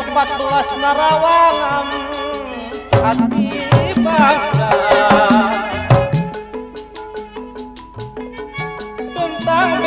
Blok 14 Narawangan Hati bangga. Tentang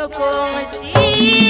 deixou como assim?